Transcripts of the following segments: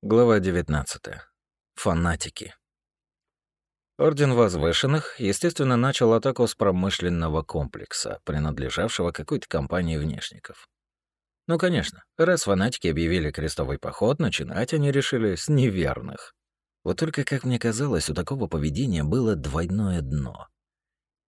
Глава 19. Фанатики. Орден Возвышенных, естественно, начал атаку с промышленного комплекса, принадлежавшего какой-то компании внешников. Ну, конечно, раз фанатики объявили крестовый поход, начинать они решили с неверных. Вот только, как мне казалось, у такого поведения было двойное дно.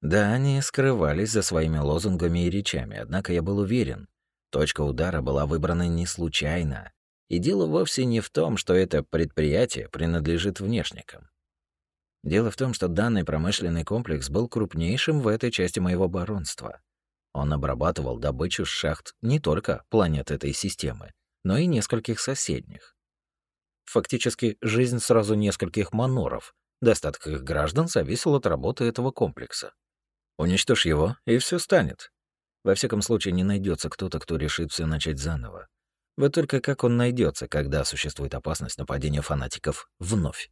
Да, они скрывались за своими лозунгами и речами, однако я был уверен, точка удара была выбрана не случайно, и дело вовсе не в том, что это предприятие принадлежит внешникам. Дело в том, что данный промышленный комплекс был крупнейшим в этой части моего баронства. Он обрабатывал добычу с шахт не только планет этой системы, но и нескольких соседних. Фактически, жизнь сразу нескольких маноров, достаток их граждан зависел от работы этого комплекса. Уничтожь его, и все станет. Во всяком случае, не найдется кто-то, кто решит все начать заново. Вот только как он найдется, когда существует опасность нападения фанатиков вновь?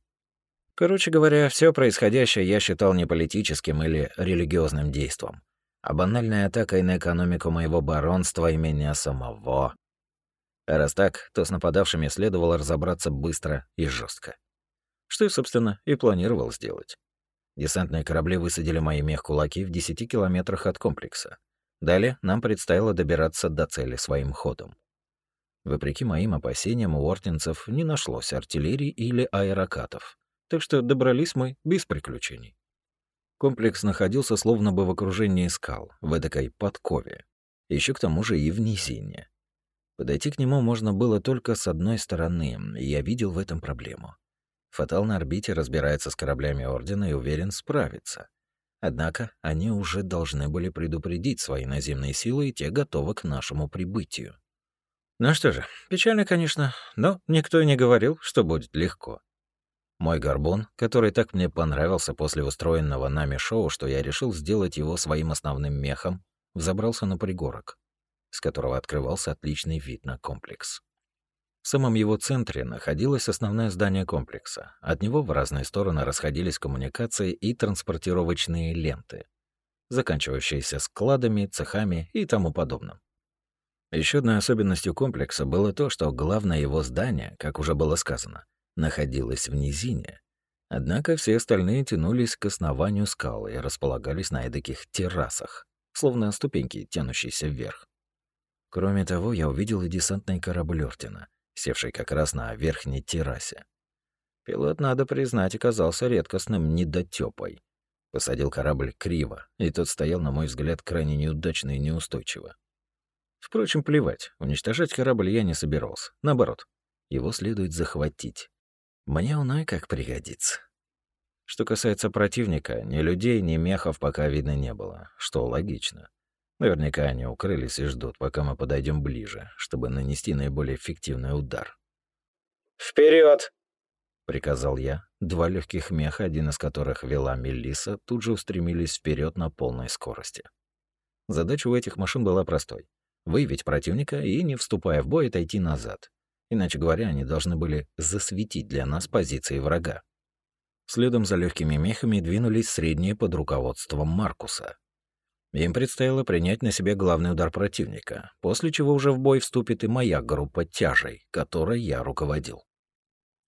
Короче говоря, все происходящее я считал не политическим или религиозным действом, а банальной атакой на экономику моего баронства и меня самого. А раз так, то с нападавшими следовало разобраться быстро и жестко. Что я, собственно, и планировал сделать. Десантные корабли высадили мои мех-кулаки в 10 километрах от комплекса. Далее нам предстояло добираться до цели своим ходом. Вопреки моим опасениям, у ортинцев не нашлось артиллерии или аэрокатов, так что добрались мы без приключений. Комплекс находился словно бы в окружении скал, в эдакой подкове, еще к тому же и в низине. Подойти к нему можно было только с одной стороны, и я видел в этом проблему. Фатал на орбите разбирается с кораблями Ордена и уверен справиться. Однако они уже должны были предупредить свои наземные силы, и те готовы к нашему прибытию. Ну что же, печально, конечно, но никто и не говорил, что будет легко. Мой горбун, который так мне понравился после устроенного нами шоу, что я решил сделать его своим основным мехом, взобрался на пригорок, с которого открывался отличный вид на комплекс. В самом его центре находилось основное здание комплекса. От него в разные стороны расходились коммуникации и транспортировочные ленты, заканчивающиеся складами, цехами и тому подобным. Еще одной особенностью комплекса было то, что главное его здание, как уже было сказано, находилось в низине. Однако все остальные тянулись к основанию скалы и располагались на эдаких террасах, словно ступеньки, тянущиеся вверх. Кроме того, я увидел и десантный корабль Ортина, севший как раз на верхней террасе. Пилот, надо признать, оказался редкостным недотёпой. Посадил корабль криво, и тот стоял, на мой взгляд, крайне неудачно и неустойчиво. Впрочем, плевать, уничтожать корабль я не собирался. Наоборот, его следует захватить. Мне он и как пригодится. Что касается противника, ни людей, ни мехов пока видно не было, что логично. Наверняка они укрылись и ждут, пока мы подойдем ближе, чтобы нанести наиболее эффективный удар. Вперед! приказал я. Два легких меха, один из которых вела Мелиса, тут же устремились вперед на полной скорости. Задача у этих машин была простой выявить противника и, не вступая в бой, отойти назад. Иначе говоря, они должны были засветить для нас позиции врага. Следом за легкими мехами двинулись средние под руководством Маркуса. Им предстояло принять на себя главный удар противника, после чего уже в бой вступит и моя группа тяжей, которой я руководил.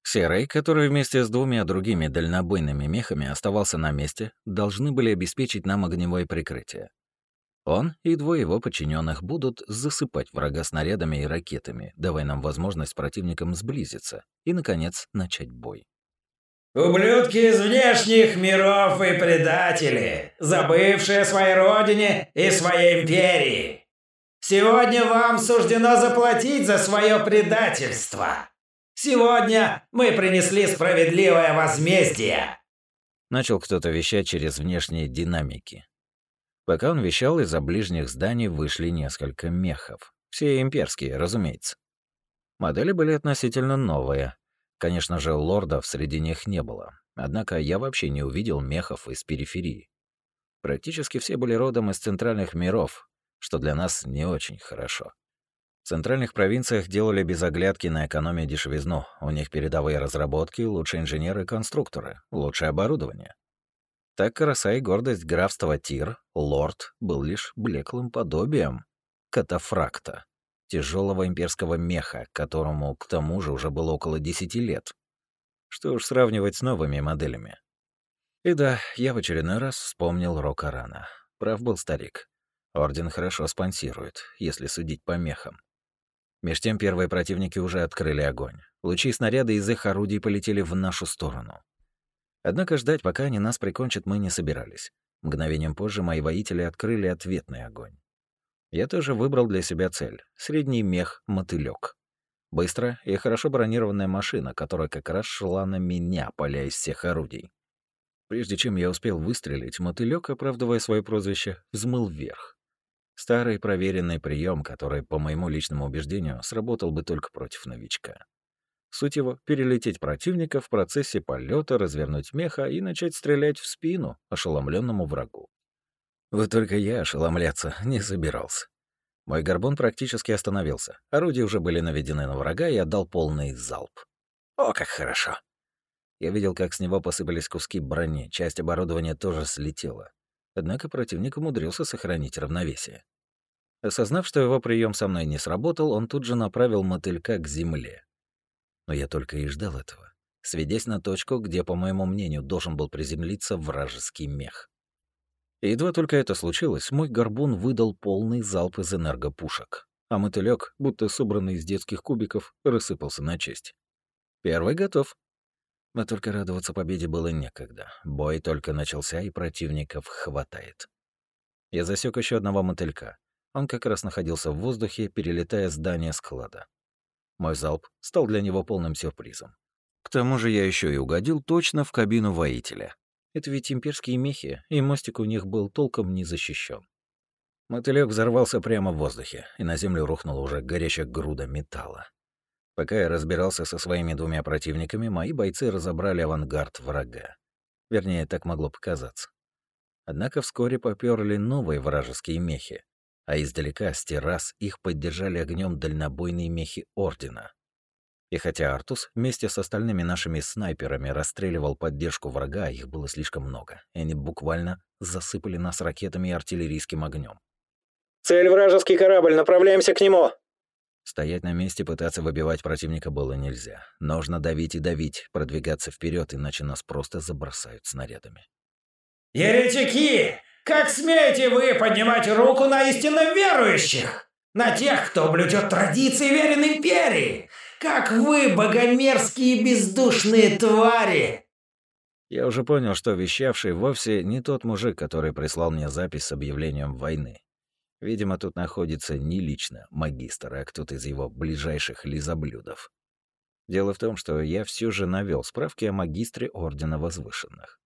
Серый, который вместе с двумя другими дальнобойными мехами оставался на месте, должны были обеспечить нам огневое прикрытие. Он и двое его подчиненных будут засыпать врага снарядами и ракетами, давая нам возможность с противником сблизиться и, наконец, начать бой. «Ублюдки из внешних миров и предатели, забывшие о своей родине и своей империи! Сегодня вам суждено заплатить за свое предательство! Сегодня мы принесли справедливое возмездие!» Начал кто-то вещать через внешние динамики. Пока он вещал, из-за ближних зданий вышли несколько мехов. Все имперские, разумеется. Модели были относительно новые. Конечно же, лордов среди них не было. Однако я вообще не увидел мехов из периферии. Практически все были родом из центральных миров, что для нас не очень хорошо. В центральных провинциях делали без оглядки на экономию дешевизну. У них передовые разработки, лучшие инженеры и конструкторы, лучшее оборудование. Так краса и гордость графства Тир, лорд, был лишь блеклым подобием катафракта. тяжелого имперского меха, которому, к тому же, уже было около десяти лет. Что уж сравнивать с новыми моделями. И да, я в очередной раз вспомнил Рока Рана. Прав был старик. Орден хорошо спонсирует, если судить по мехам. Меж тем первые противники уже открыли огонь. Лучи снаряда из их орудий полетели в нашу сторону. Однако ждать, пока они нас прикончат, мы не собирались. Мгновением позже мои воители открыли ответный огонь. Я тоже выбрал для себя цель — средний мех мотылек. Быстро и хорошо бронированная машина, которая как раз шла на меня, поля из всех орудий. Прежде чем я успел выстрелить, мотылек, оправдывая свое прозвище, взмыл вверх. Старый проверенный прием, который, по моему личному убеждению, сработал бы только против новичка. Суть его — перелететь противника в процессе полета, развернуть меха и начать стрелять в спину ошеломленному врагу. Вот только я ошеломляться не собирался. Мой горбун практически остановился. Орудия уже были наведены на врага и отдал полный залп. О, как хорошо! Я видел, как с него посыпались куски брони, часть оборудования тоже слетела. Однако противник умудрился сохранить равновесие. Осознав, что его прием со мной не сработал, он тут же направил мотылька к земле. Но я только и ждал этого, сведясь на точку, где, по моему мнению, должен был приземлиться вражеский мех. Едва только это случилось, мой горбун выдал полный залп из энергопушек, а мотылёк, будто собранный из детских кубиков, рассыпался на честь. Первый готов. Но только радоваться победе было некогда. Бой только начался, и противников хватает. Я засек еще одного мотылька. Он как раз находился в воздухе, перелетая здание склада. Мой залп стал для него полным сюрпризом. К тому же я еще и угодил точно в кабину воителя. Это ведь имперские мехи, и мостик у них был толком не защищен. Мотылек взорвался прямо в воздухе, и на землю рухнула уже горящая груда металла. Пока я разбирался со своими двумя противниками, мои бойцы разобрали авангард врага. Вернее, так могло показаться. Однако вскоре попёрли новые вражеские мехи, а издалека, с террас, их поддержали огнем дальнобойные мехи Ордена. И хотя Артус вместе с остальными нашими снайперами расстреливал поддержку врага, их было слишком много, и они буквально засыпали нас ракетами и артиллерийским огнем. «Цель вражеский корабль, направляемся к нему!» Стоять на месте, пытаться выбивать противника было нельзя. Нужно давить и давить, продвигаться вперед, иначе нас просто забросают снарядами. «Еретики! Как смеете вы поднимать руку на истинно верующих? На тех, кто блюдет традиции верен империи? Как вы, богомерзкие бездушные твари!» Я уже понял, что вещавший вовсе не тот мужик, который прислал мне запись с объявлением войны. Видимо, тут находится не лично магистр, а кто-то из его ближайших лизоблюдов. Дело в том, что я все же навел справки о магистре Ордена Возвышенных.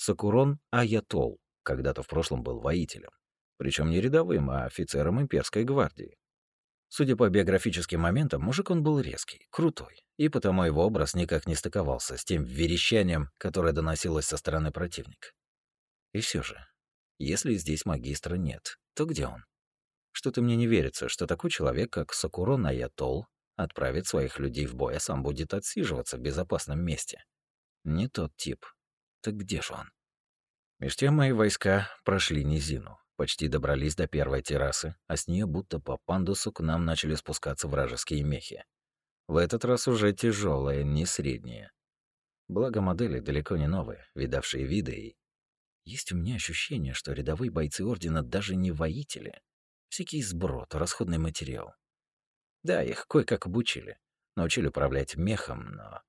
Сакурон Аятол, когда-то в прошлом был воителем. Причем не рядовым, а офицером имперской гвардии. Судя по биографическим моментам, мужик он был резкий, крутой, и потому его образ никак не стыковался с тем верещанием, которое доносилось со стороны противника. И все же, если здесь магистра нет, то где он? Что-то мне не верится, что такой человек, как Сакурон Аятол, отправит своих людей в бой, а сам будет отсиживаться в безопасном месте. Не тот тип. Так где же он? Меж тем мои войска прошли низину, почти добрались до первой террасы, а с нее будто по пандусу к нам начали спускаться вражеские мехи. В этот раз уже тяжелые, не средние. Благо модели далеко не новые, видавшие виды и... Есть у меня ощущение, что рядовые бойцы Ордена даже не воители. Всякий сброд, расходный материал. Да, их кое-как обучили. Научили управлять мехом, но...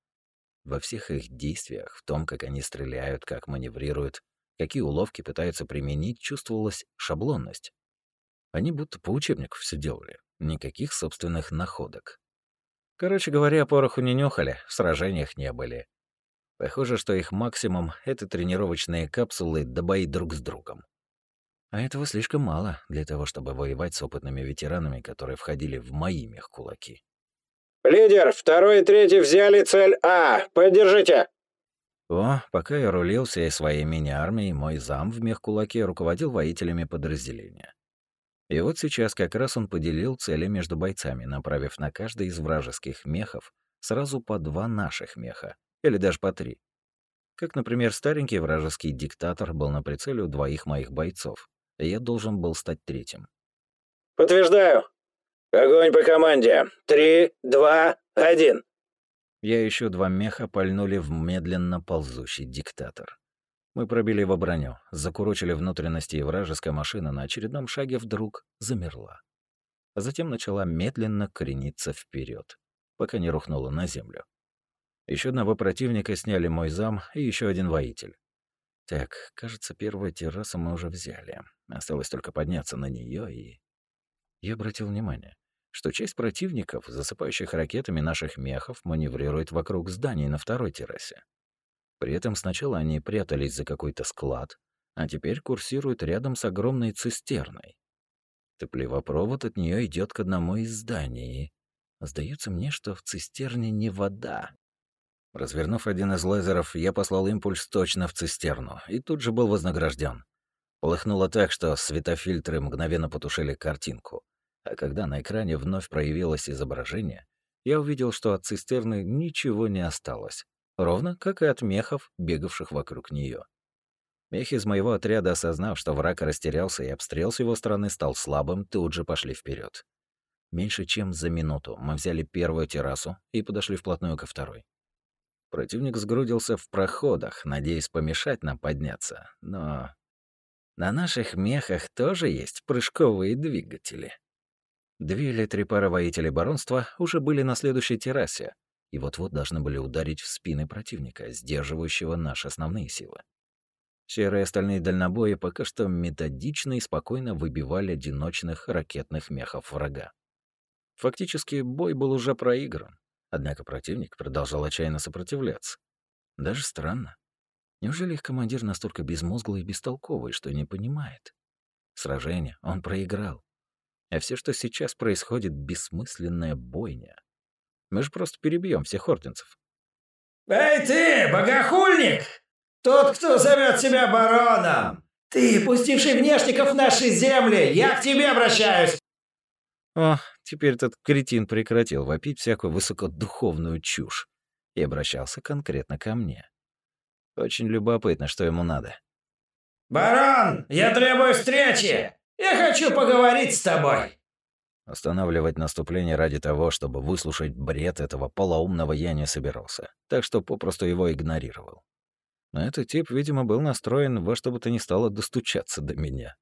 Во всех их действиях, в том, как они стреляют, как маневрируют, какие уловки пытаются применить, чувствовалась шаблонность. Они будто по учебнику все делали, никаких собственных находок. Короче говоря, пороху не нюхали, в сражениях не были. Похоже, что их максимум — это тренировочные капсулы да бои друг с другом. А этого слишком мало для того, чтобы воевать с опытными ветеранами, которые входили в мои мех-кулаки. «Лидер, второй и третий взяли цель А! Поддержите!» О, пока я рулил всей своей мини-армией, мой зам в мех-кулаке руководил воителями подразделения. И вот сейчас как раз он поделил цели между бойцами, направив на каждый из вражеских мехов сразу по два наших меха, или даже по три. Как, например, старенький вражеский диктатор был на прицеле у двоих моих бойцов, и я должен был стать третьим. «Подтверждаю. Огонь по команде. Три, два, один. Я еще два меха пальнули в медленно ползущий диктатор. Мы пробили его броню, закурочили внутренности, и вражеская машина на очередном шаге вдруг замерла. А затем начала медленно крениться вперед, пока не рухнула на землю. Еще одного противника сняли мой зам и еще один воитель. Так, кажется, первую террасу мы уже взяли. Осталось только подняться на нее и... Я обратил внимание, что часть противников, засыпающих ракетами наших мехов, маневрирует вокруг зданий на второй террасе. При этом сначала они прятались за какой-то склад, а теперь курсируют рядом с огромной цистерной. Теплевопровод от нее идет к одному из зданий. Сдается мне, что в цистерне не вода. Развернув один из лазеров, я послал импульс точно в цистерну, и тут же был вознагражден. Полыхнуло так, что светофильтры мгновенно потушили картинку. А когда на экране вновь проявилось изображение, я увидел, что от цистерны ничего не осталось ровно как и от мехов, бегавших вокруг нее. Мехи из моего отряда, осознав, что враг растерялся и обстрел с его стороны стал слабым, тут же пошли вперед. Меньше чем за минуту мы взяли первую террасу и подошли вплотную ко второй. Противник сгрудился в проходах, надеясь помешать нам подняться, но... На наших мехах тоже есть прыжковые двигатели. Две или три пары воителей баронства уже были на следующей террасе, и вот-вот должны были ударить в спины противника, сдерживающего наши основные силы. Серые остальные дальнобои пока что методично и спокойно выбивали одиночных ракетных мехов врага. Фактически бой был уже проигран, однако противник продолжал отчаянно сопротивляться. Даже странно. Неужели их командир настолько безмозглый и бестолковый, что не понимает? Сражение он проиграл. А все, что сейчас происходит, бессмысленная бойня. Мы же просто перебьем всех орденцев. «Эй ты, богохульник! Тот, кто зовет себя бароном! Ты, пустивший внешников в наши земли! Я к тебе обращаюсь!» О, теперь этот кретин прекратил вопить всякую высокодуховную чушь и обращался конкретно ко мне. Очень любопытно, что ему надо. «Барон, я требую встречи! Я хочу поговорить с тобой!» Останавливать наступление ради того, чтобы выслушать бред этого полоумного я не собирался, так что попросту его игнорировал. Но этот тип, видимо, был настроен во что бы то ни стало достучаться до меня.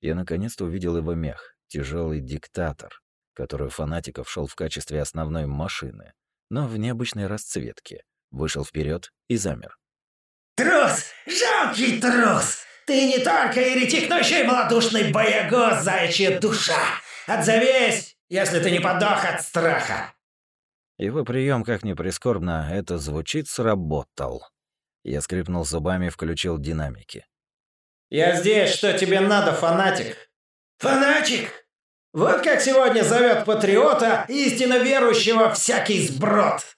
Я наконец-то увидел его мех, тяжелый диктатор, который у фанатиков шел в качестве основной машины, но в необычной расцветке, вышел вперед и замер. «Трус! Жалкий трус! Ты не только еретик, но еще и малодушный боягоз, заячья душа! Отзовись, если ты не подох от страха!» Его прием, как ни прискорбно, это звучит, сработал. Я скрипнул зубами и включил динамики. «Я здесь, что тебе надо, фанатик?» «Фанатик? Вот как сегодня зовет патриота, истинно верующего всякий сброд!»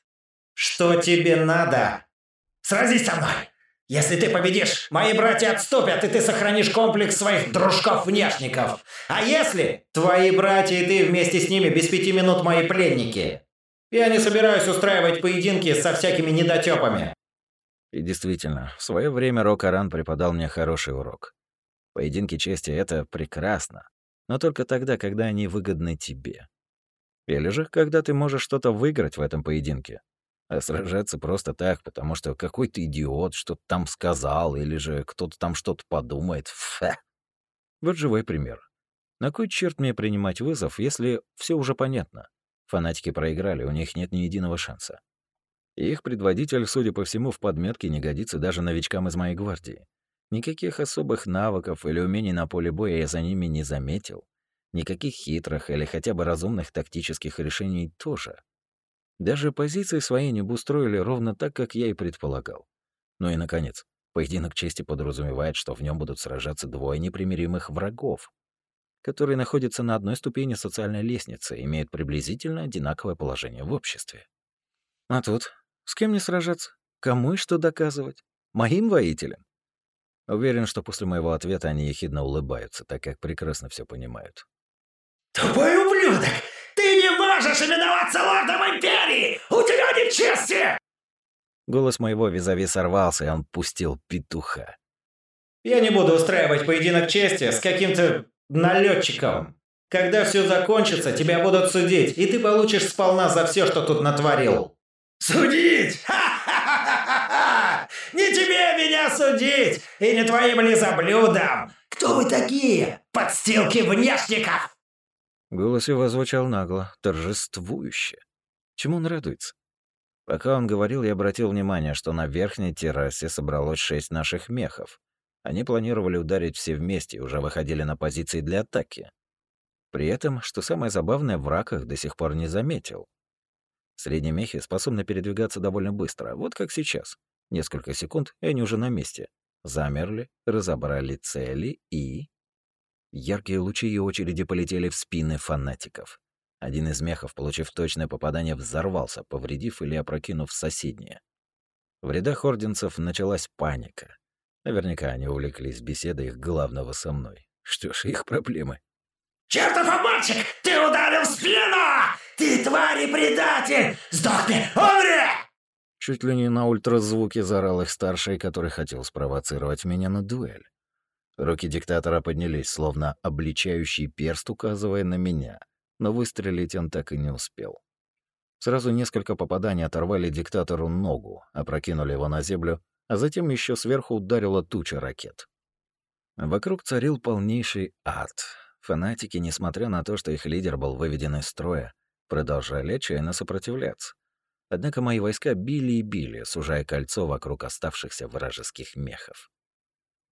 «Что тебе надо?» «Сразись со мной! Если ты победишь, мои братья отступят, и ты сохранишь комплекс своих дружков-внешников. А если твои братья и ты вместе с ними без пяти минут мои пленники? Я не собираюсь устраивать поединки со всякими недотёпами. И действительно, в свое время Рок-Аран преподал мне хороший урок. Поединки чести — это прекрасно, но только тогда, когда они выгодны тебе. Или же, когда ты можешь что-то выиграть в этом поединке. А сражаться просто так, потому что какой-то идиот что-то там сказал, или же кто-то там что-то подумает. Фе. Вот живой пример. На кой черт мне принимать вызов, если все уже понятно? Фанатики проиграли, у них нет ни единого шанса. их предводитель, судя по всему, в подметке не годится даже новичкам из моей гвардии. Никаких особых навыков или умений на поле боя я за ними не заметил. Никаких хитрых или хотя бы разумных тактических решений тоже. Даже позиции свои не устроили ровно так, как я и предполагал. Ну и, наконец, поединок чести подразумевает, что в нем будут сражаться двое непримиримых врагов, которые находятся на одной ступени социальной лестницы и имеют приблизительно одинаковое положение в обществе. А тут с кем не сражаться? Кому и что доказывать? Моим воителям? Уверен, что после моего ответа они ехидно улыбаются, так как прекрасно все понимают. «Тупой ублюдок! Можешь именоваться лордом Империи! У тебя нет чести!» Голос моего визави сорвался, и он пустил петуха. «Я не буду устраивать поединок чести с каким-то налетчиком, Когда все закончится, тебя будут судить, и ты получишь сполна за все, что тут натворил. Судить? Ха-ха-ха-ха! Не тебе меня судить, и не твоим лизоблюдам! Кто вы такие? Подстилки внешников! Голос его звучал нагло, торжествующе. Чему он радуется? Пока он говорил, я обратил внимание, что на верхней террасе собралось шесть наших мехов. Они планировали ударить все вместе и уже выходили на позиции для атаки. При этом, что самое забавное, враг их до сих пор не заметил. Средние мехи способны передвигаться довольно быстро, вот как сейчас. Несколько секунд, и они уже на месте. Замерли, разобрали цели и... Яркие лучи и очереди полетели в спины фанатиков. Один из мехов, получив точное попадание, взорвался, повредив или опрокинув соседнее. В рядах орденцев началась паника. Наверняка они увлеклись беседой их главного со мной. Что ж, их проблемы. «Чертов обманщик! Ты ударил в спину! Ты тварь и предатель! Сдохни! Умри!» Чуть ли не на ультразвуке заорал их старший, который хотел спровоцировать меня на дуэль. Руки диктатора поднялись, словно обличающий перст, указывая на меня — но выстрелить он так и не успел. Сразу несколько попаданий оторвали диктатору ногу, опрокинули его на землю, а затем еще сверху ударила туча ракет. Вокруг царил полнейший ад. Фанатики, несмотря на то, что их лидер был выведен из строя, продолжали отчаянно сопротивляться. Однако мои войска били и били, сужая кольцо вокруг оставшихся вражеских мехов.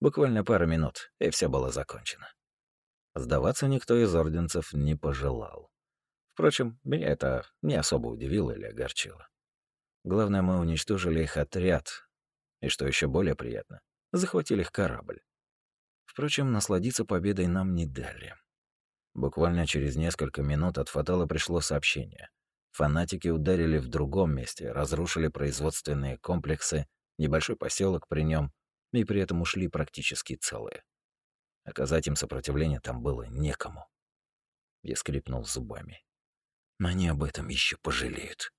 Буквально пара минут, и все было закончено. Сдаваться никто из орденцев не пожелал. Впрочем, меня это не особо удивило или огорчило. Главное, мы уничтожили их отряд. И что еще более приятно, захватили их корабль. Впрочем, насладиться победой нам не дали. Буквально через несколько минут от Фатала пришло сообщение. Фанатики ударили в другом месте, разрушили производственные комплексы, небольшой поселок при нем, и при этом ушли практически целые. Оказать им сопротивление там было некому. Я скрипнул зубами. Они об этом еще пожалеют.